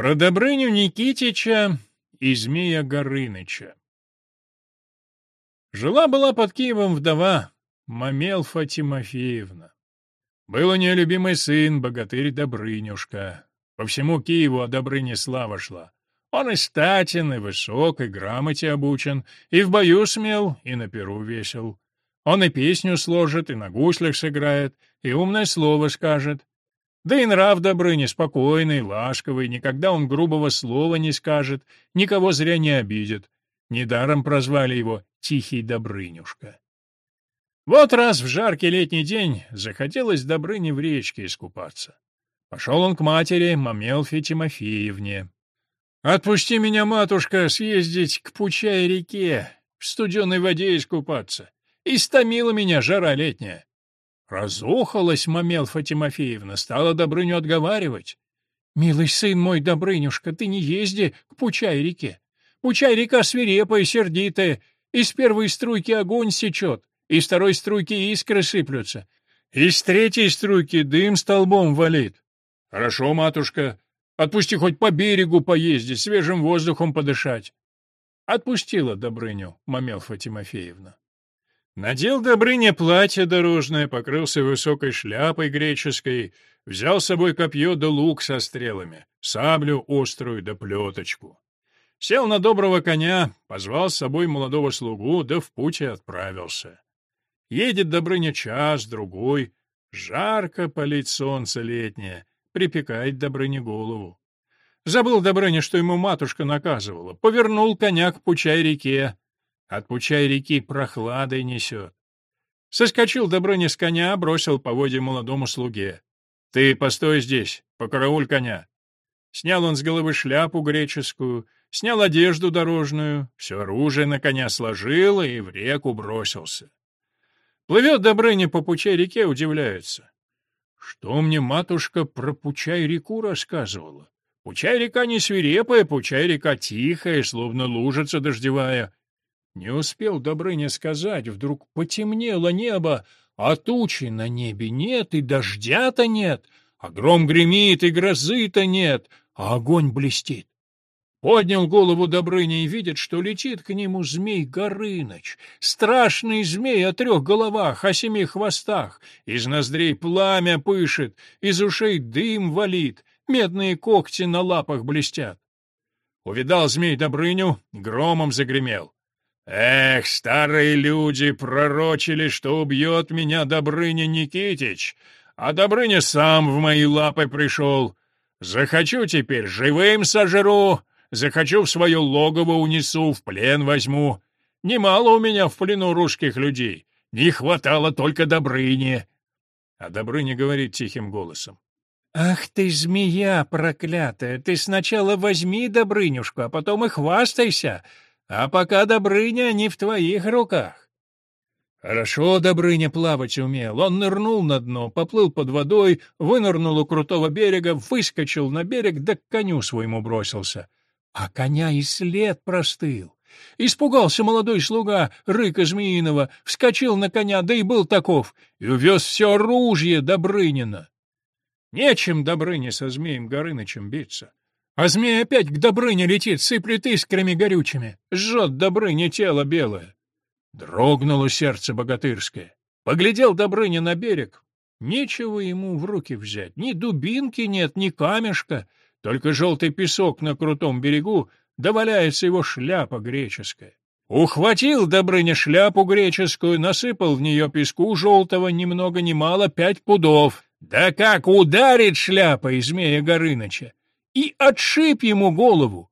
Про Добрыню Никитича и Змея Горыныча. Жила-была под Киевом вдова Мамелфа Тимофеевна. Был у нее любимый сын, богатырь Добрынюшка. По всему Киеву о Добрыне слава шла. Он и статен, и высок, и грамоте обучен, и в бою смел, и на перу весел. Он и песню сложит, и на гуслях сыграет, и умное слово скажет. Да и нрав добрый, неспокойный, ласковый, никогда он грубого слова не скажет, никого зря не обидит. Недаром прозвали его «Тихий Добрынюшка». Вот раз в жаркий летний день захотелось Добрыне в речке искупаться. Пошел он к матери, Мамелфе Тимофеевне. «Отпусти меня, матушка, съездить к Пучай реке, в студеной воде искупаться. Истомила меня жара летняя. Разухалась Мамел Фатимофеевна, стала Добрыню отговаривать. «Милый сын мой, Добрынюшка, ты не езди к Пучай-реке. Пучай-река свирепая, сердитая, из первой струйки огонь сечет, из второй струйки искры сыплются, из третьей струйки дым столбом валит. Хорошо, матушка, отпусти хоть по берегу поезди, свежим воздухом подышать». Отпустила Добрыню Мамелфа Тимофеевна. Надел Добрыня платье дорожное, покрылся высокой шляпой греческой, взял с собой копье да лук со стрелами, саблю острую да плеточку. Сел на доброго коня, позвал с собой молодого слугу, да в путь и отправился. Едет Добрыня час-другой, жарко палит солнце летнее, припекает Добрыне голову. Забыл Добрыня, что ему матушка наказывала, повернул коня к пучай реке, от пучай реки прохладой несет. Соскочил Добрыня с коня, бросил поводья молодому слуге. «Ты постой здесь, покарауль коня». Снял он с головы шляпу греческую, снял одежду дорожную, все оружие на коня сложил и в реку бросился. Плывет Добрыня по пучай реке, удивляется. «Что мне матушка про пучай реку рассказывала? Пучай река не свирепая, пучай река тихая, словно лужица дождевая». Не успел Добрыня сказать, вдруг потемнело небо, а тучи на небе нет, и дождя-то нет, а гром гремит, и грозы-то нет, а огонь блестит. Поднял голову Добрыня и видит, что летит к нему змей Горыныч, страшный змей о трех головах, о семи хвостах, из ноздрей пламя пышет, из ушей дым валит, медные когти на лапах блестят. Увидал змей Добрыню, громом загремел. Эх, старые люди пророчили, что убьет меня Добрыня Никитич, а Добрыня сам в мои лапы пришел. Захочу теперь живым сожру, захочу в свое логово унесу, в плен возьму. Немало у меня в плену русских людей, не хватало только Добрыни. А Добрыня говорит тихим голосом. «Ах ты, змея проклятая! Ты сначала возьми Добрынюшку, а потом и хвастайся!» А пока Добрыня не в твоих руках. Хорошо Добрыня плавать умел. Он нырнул на дно, поплыл под водой, вынырнул у крутого берега, выскочил на берег, да к коню своему бросился. А коня и след простыл. Испугался молодой слуга, рыка змеиного, вскочил на коня, да и был таков, и увез все оружие Добрынина. Нечем Добрыне со змеем Горынычем биться. А змея опять к Добрыне летит, сыплет искрами горючими, жжет Добрыне тело белое. Дрогнуло сердце богатырское. Поглядел Добрыня на берег. Нечего ему в руки взять, ни дубинки нет, ни камешка, только желтый песок на крутом берегу, доваляется да его шляпа греческая. Ухватил Добрыня шляпу греческую, насыпал в нее песку желтого ни много ни мало пять пудов. Да как ударит шляпа и змея Горыныча! и отшиб ему голову.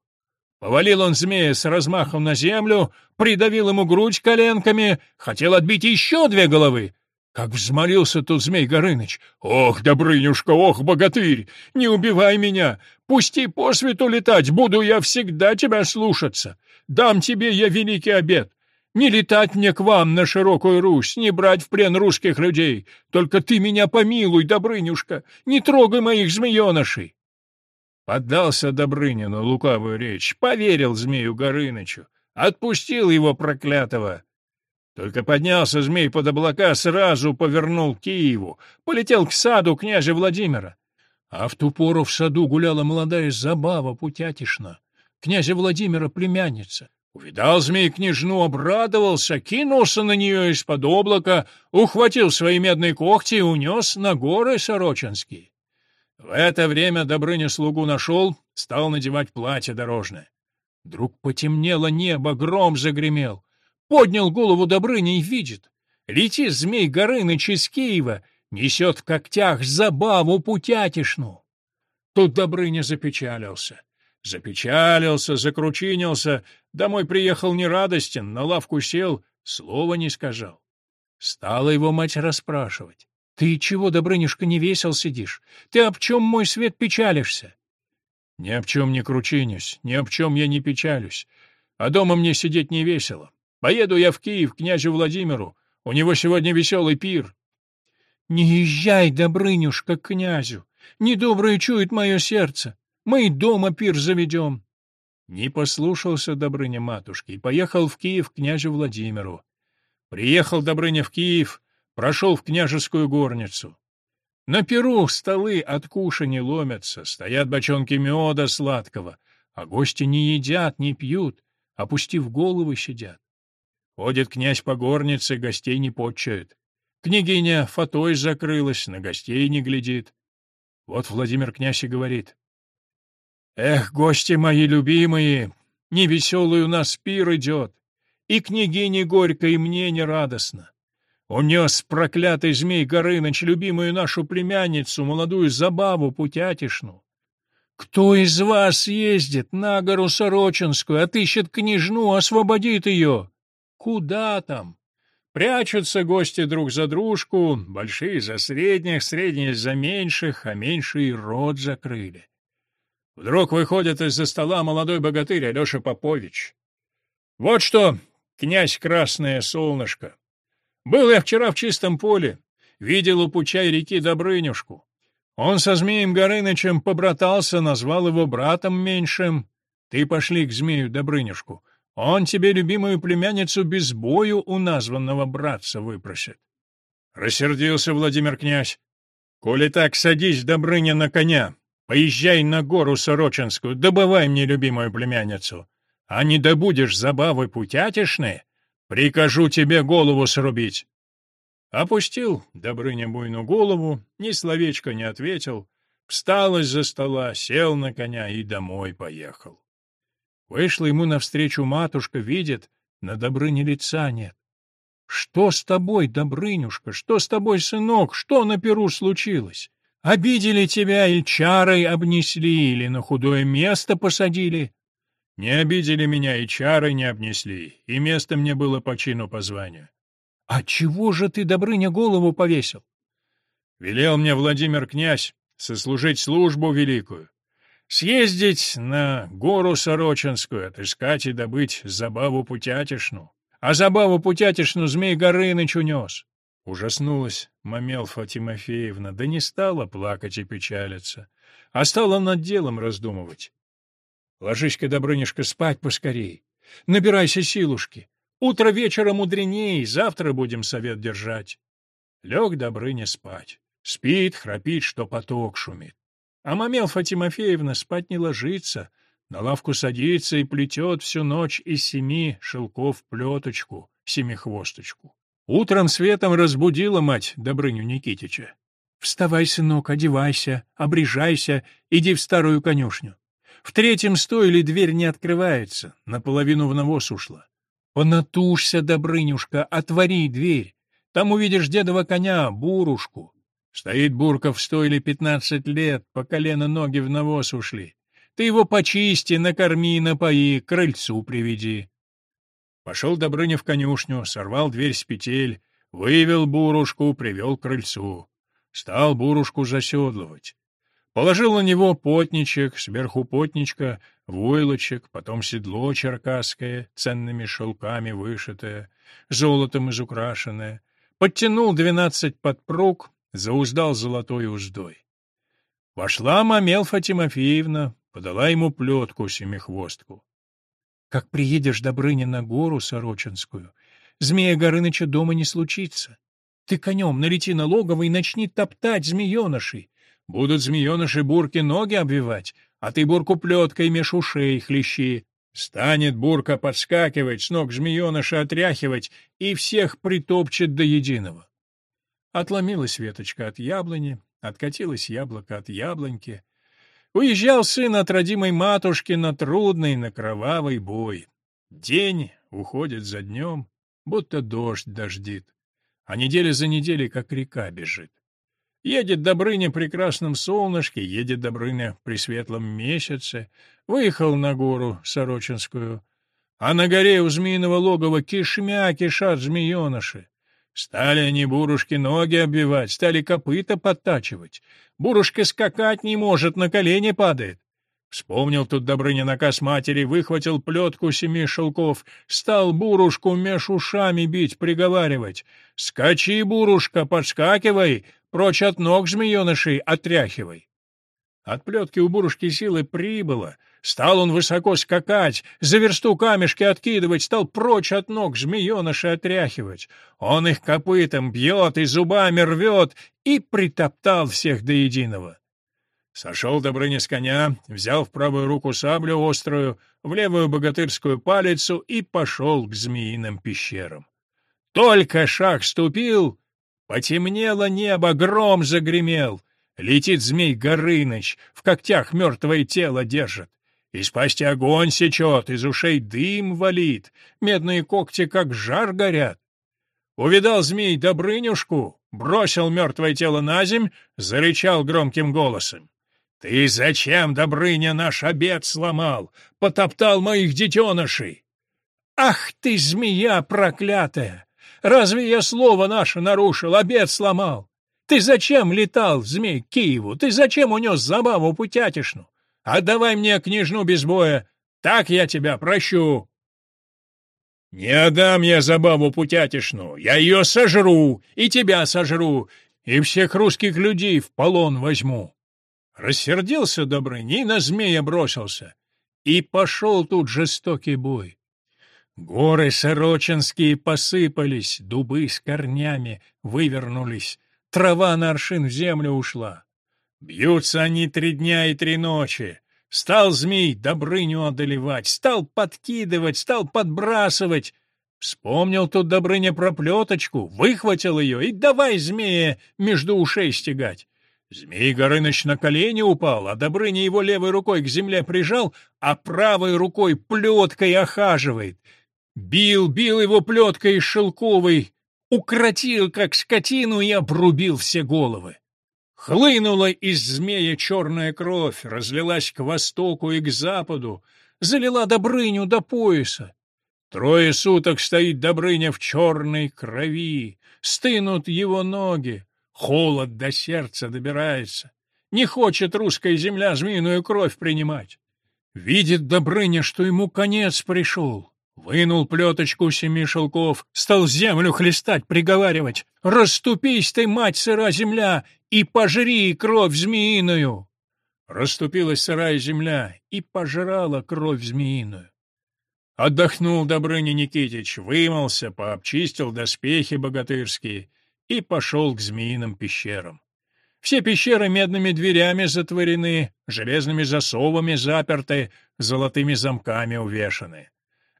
Повалил он змея с размахом на землю, придавил ему грудь коленками, хотел отбить еще две головы. Как взмолился тут змей Горыныч. «Ох, Добрынюшка, ох, богатырь, не убивай меня! Пусти по свету летать, буду я всегда тебя слушаться! Дам тебе я великий обед! Не летать мне к вам на широкую Русь, не брать в плен русских людей! Только ты меня помилуй, Добрынюшка, не трогай моих змеенышей!» Поддался Добрынину лукавую речь, поверил змею Горынычу, отпустил его проклятого. Только поднялся змей под облака, сразу повернул к Киеву, полетел к саду княжа Владимира. А в ту пору в саду гуляла молодая забава Путятишна, князя Владимира племянница. Увидал змей княжну, обрадовался, кинулся на нее из-под облака, ухватил свои медные когти и унес на горы Сорочинские. В это время Добрыня слугу нашел, стал надевать платье дорожное. Вдруг потемнело небо, гром загремел. Поднял голову Добрыня и видит. Летит змей Горыныч из Киева, несет в когтях забаву путятишну. Тут Добрыня запечалился. Запечалился, закручинился, домой приехал нерадостен, на лавку сел, слова не сказал. Стала его мать расспрашивать. Ты чего, Добрынюшка, не весел сидишь? Ты об чем, мой свет, печалишься? Ни об чем не кручинюсь, ни об чем я не печалюсь. А дома мне сидеть не весело. Поеду я в Киев к князю Владимиру. У него сегодня веселый пир. Не езжай, Добрынюшка, к князю. Недоброе чует мое сердце. Мы дома пир заведем. Не послушался Добрыня матушки и поехал в Киев к князю Владимиру. Приехал Добрыня в Киев, прошел в княжескую горницу. На перу столы от кушани ломятся, стоят бочонки меда сладкого, а гости не едят, не пьют, опустив головы сидят. Ходит князь по горнице, гостей не подчает. Княгиня фатой закрылась, на гостей не глядит. Вот Владимир князь и говорит. «Эх, гости мои любимые, невеселый у нас пир идет, и княгине горько, и мне нерадостно. Унес проклятый змей Горыныч любимую нашу племянницу, молодую Забаву Путятишну. Кто из вас ездит на гору Сорочинскую, отыщет княжну, освободит ее? Куда там? Прячутся гости друг за дружку, большие за средних, средние за меньших, а меньшие рот закрыли. Вдруг выходит из-за стола молодой богатырь Алеша Попович. Вот что, князь Красное Солнышко, был я вчера в чистом поле, видел у пучай реки Добрынюшку. Он со змеем Горынычем побратался, назвал его братом меньшим. Ты пошли к змею Добрынюшку. Он тебе любимую племянницу без бою у названного братца выпросит. Рассердился Владимир князь. Коли так, садись, Добрыня, на коня. Поезжай на гору Сорочинскую, добывай мне любимую племянницу. А не добудешь забавы путятишны, Прикажу тебе голову срубить!» Опустил Добрыня буйну голову, ни словечко не ответил, встал из-за стола, сел на коня и домой поехал. Вышла ему навстречу матушка, видит, на Добрыне лица нет. «Что с тобой, Добрынюшка? Что с тобой, сынок? Что на Перу случилось? Обидели тебя или чарой обнесли, или на худое место посадили? Не обидели меня и чары не обнесли, и место мне было по чину позвания. — А чего же ты, Добрыня, голову повесил? — Велел мне Владимир князь сослужить службу великую, съездить на гору Сорочинскую, отыскать и добыть забаву путятишну. А забаву путятишну змей Горыныч унес. Ужаснулась Мамелфа Тимофеевна, да не стала плакать и печалиться, а стала над делом раздумывать. Ложись-ка, Добрынишка, спать поскорей. Набирайся силушки. Утро вечера мудреней, завтра будем совет держать. Лег Добрыня спать. Спит, храпит, что поток шумит. А Мамелфа Тимофеевна спать не ложится, на лавку садится и плетет всю ночь из семи шелков плеточку, семихвосточку. Утром светом разбудила мать Добрыню Никитича. «Вставай, сынок, одевайся, обрежайся, иди в старую конюшню. В третьем стойле дверь не открывается, наполовину в навоз ушла. Понатушься, Добрынюшка, отвори дверь. Там увидишь дедова коня, бурушку. Стоит бурка в стойле пятнадцать лет, по колено ноги в навоз ушли. Ты его почисти, накорми, напои, к крыльцу приведи. Пошел Добрыня в конюшню, сорвал дверь с петель, вывел бурушку, привел к крыльцу. Стал бурушку заседлывать. Положил на него потничек, сверху потничка, войлочек, потом седло черкасское, ценными шелками вышитое, золотом изукрашенное, подтянул двенадцать подпруг, зауздал золотой уздой. Вошла Мамелфа Тимофеевна, подала ему плетку-семихвостку. — Как приедешь, Добрыня, на гору Сорочинскую, змея Горыныча дома не случится. Ты конем налети на логово и начни топтать змеенышей. Будут змееныши бурки ноги обвивать, а ты бурку плеткой меж ушей хлещи. Станет бурка подскакивать, с ног змееныша отряхивать и всех притопчет до единого. Отломилась веточка от яблони, откатилось яблоко от яблоньки. Уезжал сын от родимой матушки на трудный, на кровавый бой. День уходит за днем, будто дождь дождит, а неделя за неделей, как река, бежит. Едет Добрыня прекрасном солнышке, едет Добрыня при светлом месяце, выехал на гору Сорочинскую, а на горе у змеиного логова кишмя кишат змееныши. Стали они бурушки ноги оббивать, стали копыта подтачивать. Бурушка скакать не может, на колени падает. Вспомнил тут Добрыня наказ матери, выхватил плетку семи шелков, стал бурушку меж ушами бить, приговаривать. «Скачи, бурушка, подскакивай, прочь от ног змеенышей отряхивай. От плетки у бурушки силы прибыло. Стал он высоко скакать, за версту камешки откидывать, стал прочь от ног змееныши отряхивать. Он их копытом бьет и зубами рвет, и притоптал всех до единого. Сошел Добрыня с коня, взял в правую руку саблю острую, в левую богатырскую палицу и пошел к змеиным пещерам. Только шаг ступил Потемнело небо, гром загремел. Летит змей Горыныч, в когтях мертвое тело держит. Из пасти огонь сечет, из ушей дым валит, медные когти как жар горят. Увидал змей Добрынюшку, бросил мертвое тело на земь, зарычал громким голосом. «Ты зачем, Добрыня, наш обед сломал? Потоптал моих детенышей!» «Ах ты, змея проклятая! Разве я слово наше нарушил, обед сломал? Ты зачем летал, змей, к Киеву? Ты зачем унес забаву путятишну? Отдавай мне княжну без боя. Так я тебя прощу. Не отдам я забаву путятишну. Я ее сожру, и тебя сожру, и всех русских людей в полон возьму. Рассердился Добрыни, на змея бросился. И пошел тут жестокий бой. Горы Сорочинские посыпались, дубы с корнями вывернулись, трава на аршин в землю ушла. Бьются они три дня и три ночи. Стал змей Добрыню одолевать, стал подкидывать, стал подбрасывать. Вспомнил тут Добрыня про плеточку, выхватил ее и давай змея между ушей стегать. Змей Горыныч на колени упал, а Добрыня его левой рукой к земле прижал, а правой рукой плеткой охаживает — Бил, бил его плеткой шелковой, укротил, как скотину, и обрубил все головы. Хлынула из змея черная кровь, разлилась к востоку и к западу, залила Добрыню до пояса. Трое суток стоит Добрыня в черной крови, стынут его ноги, холод до сердца добирается. Не хочет русская земля змеиную кровь принимать. Видит Добрыня, что ему конец пришел. Вынул плеточку семи шелков, стал землю хлестать, приговаривать. «Раступись ты, мать сыра земля, и пожри кровь змеиную!» Раступилась сырая земля и пожрала кровь змеиную. Отдохнул Добрыня Никитич, вымылся, пообчистил доспехи богатырские и пошел к змеиным пещерам. Все пещеры медными дверями затворены, железными засовами заперты, золотыми замками увешаны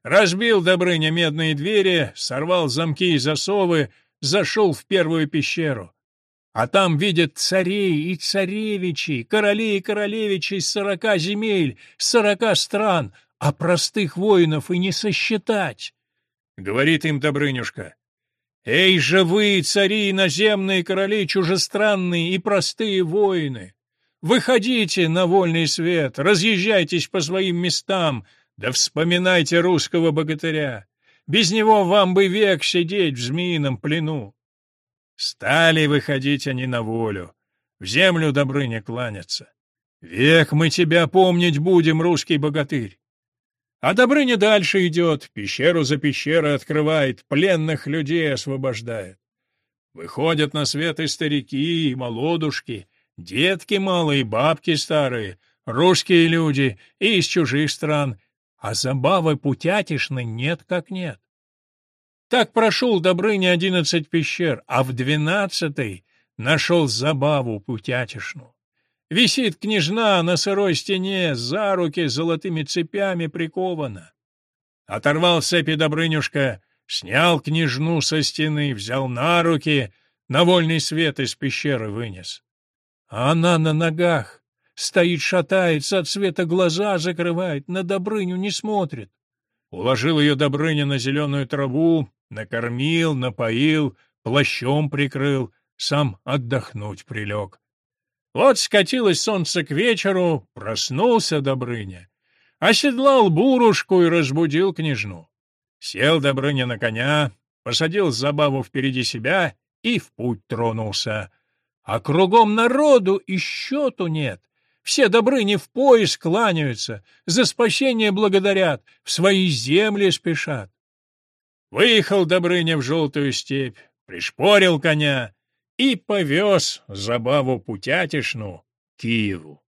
разбил Добрыня медные двери, сорвал замки и засовы, зашел в первую пещеру. А там видят царей и царевичей, королей и королевичей сорока земель, сорока стран, а простых воинов и не сосчитать. Говорит им Добрынюшка. «Эй же вы, цари и наземные, короли чужестранные и простые воины! Выходите на вольный свет, разъезжайтесь по своим местам, — да вспоминайте русского богатыря. Без него вам бы век сидеть в змеином плену. Стали выходить они на волю, в землю Добрыня кланяться. Век мы тебя помнить будем, русский богатырь. А Добрыня дальше идет, пещеру за пещерой открывает, пленных людей освобождает. Выходят на свет и старики, и молодушки, детки малые, бабки старые, русские люди и из чужих стран — а забавы путятишны нет как нет. Так прошел Добрыня одиннадцать пещер, а в двенадцатой нашел забаву путятишну. Висит княжна на сырой стене, за руки золотыми цепями прикована. Оторвал цепи Добрынюшка, снял княжну со стены, взял на руки, на вольный свет из пещеры вынес. А она на ногах, Стоит, шатается от света глаза закрывает, на Добрыню не смотрит. Уложил ее Добрыня на зеленую траву, накормил, напоил, плащом прикрыл, сам отдохнуть прилег. Вот скатилось солнце к вечеру, проснулся Добрыня. Оседлал бурушку и разбудил княжну. Сел Добрыня на коня, посадил забаву впереди себя и в путь тронулся. А кругом народу и счету нет. Все Добрыни в пояс кланяются, за спасение благодарят, в свои земли спешат. Выехал Добрыня в желтую степь, пришпорил коня и повез забаву путятишну Киеву.